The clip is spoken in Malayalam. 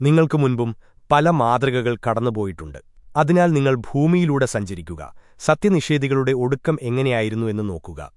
നിങ്ങൾക്കു മുൻപും പല മാതൃകകൾ കടന്നുപോയിട്ടുണ്ട്. അതിനാൽ നിങ്ങൾ ഭൂമിയിലൂടെ സഞ്ചരിക്കുക. സത്യനിഷേധികളുടെ ഒടുക്കം എങ്ങനെയായിരുന്നു എന്ന് നോക്കുക.